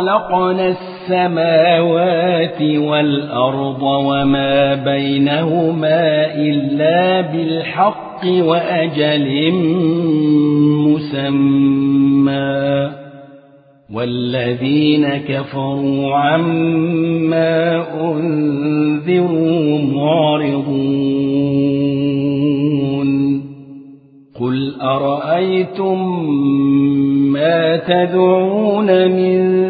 خلقنا السماوات والأرض وما بينهما إلا بالحق وأجل مسمى. والذين كفروا عما أنذروا معرضون. قل أرأيتم ما تدعون من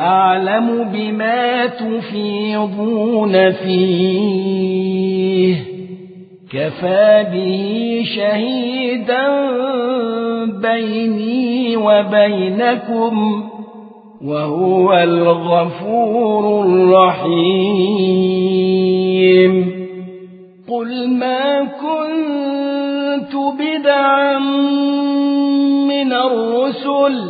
أعلم بما تفيضون فيه. كفى به شهيدا بيني وبينكم وهو الغفور الرحيم. قل ما كنت بدعا من الرسل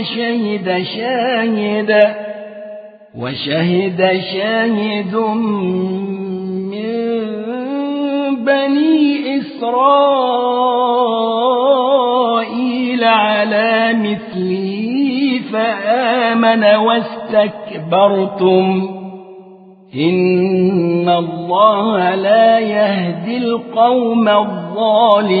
وشهد شاهد وشهد شاهد من بني إسرائيل على مثله فآمن واستكبرتم. إن الله لا يهدي القوم الظالمين.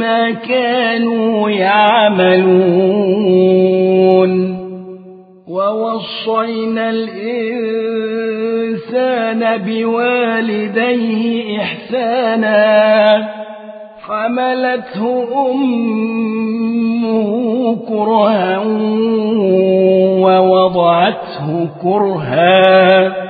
بما كانوا يعملون ووصينا الإنسان بوالديه إحسانا حملته أمه كرها ووضعته كرها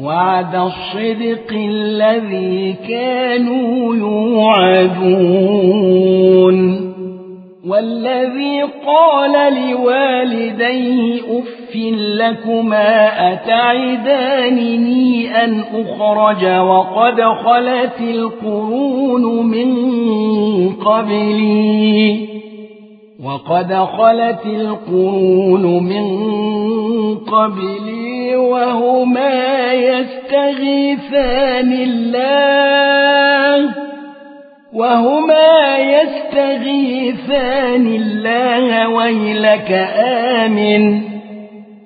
وعد الصدق الذي كانوا يوعدون. والذي قال لوالديه أف لكما أتعدانني أن أخرج وقد خلت القرون من قبلي. وقد خلت القرون من قبلي وهما يستغيثان الله وهما يستغيثان الله ويلك آمن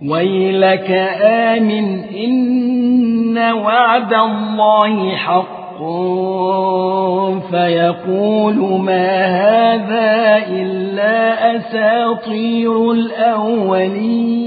ويلك آمن إن وعد الله حق. فيقول ما هذا إلا أساطير الأولين.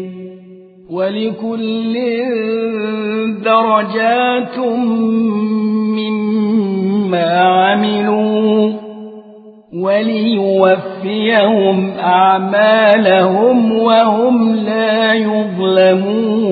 ولكل درجات مما عملوا وليوفيهم أعمالهم وهم لا يظلمون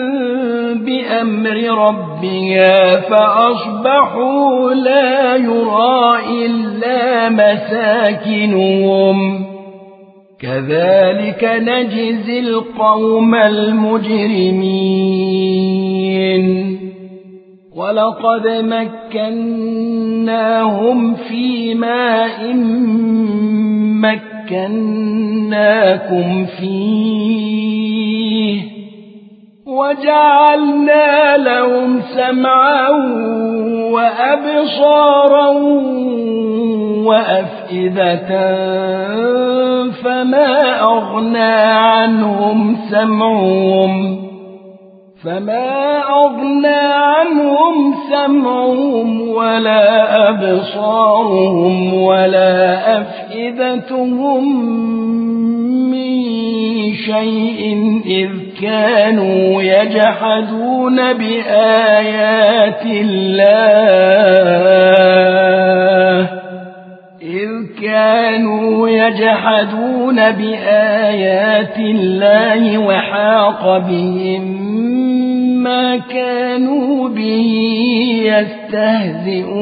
بأمر ربها فأصبحوا لا يرى إلا مساكنهم. كذلك نجزي القوم المجرمين. ولقد مكناهم في ماء مكناكم فيه. وجعلنا لهم سمعا وأبصارا وأفئدة فما أغنى عنهم سمعهم فما أغنى عنهم سمعهم ولا أبصارهم ولا أفئدتهم شيء إذ كانوا يجحدون بآيات الله. إذ كانوا يجحدون بآيات الله وحاق بهم ما كانوا به يستهزئون.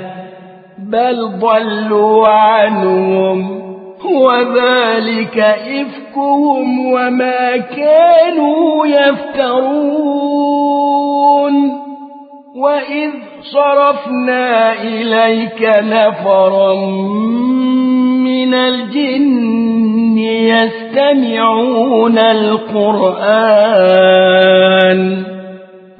بل ضلوا عنهم وذلك إفكهم وما كانوا يفترون وإذ صرفنا إليك نفرا من الجن يستمعون القرآن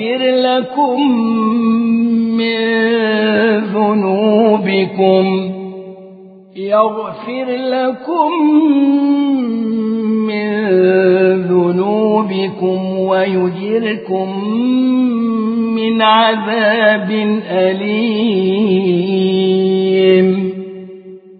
لكم من ذنوبكم. يغفر لكم من ذنوبكم ويجركم من عذاب أليم.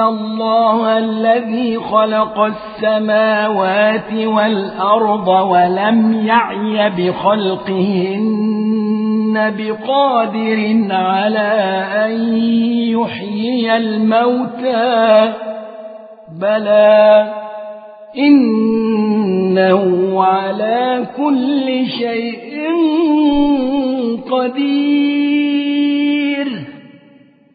الله الذي خلق السماوات والأرض ولم يعي بخلقهن بقادر على أن يحيي الموتى بلى إنه على كل شيء قدير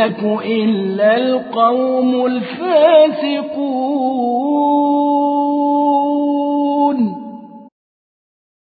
يهلك إلا القوم الفاسقون.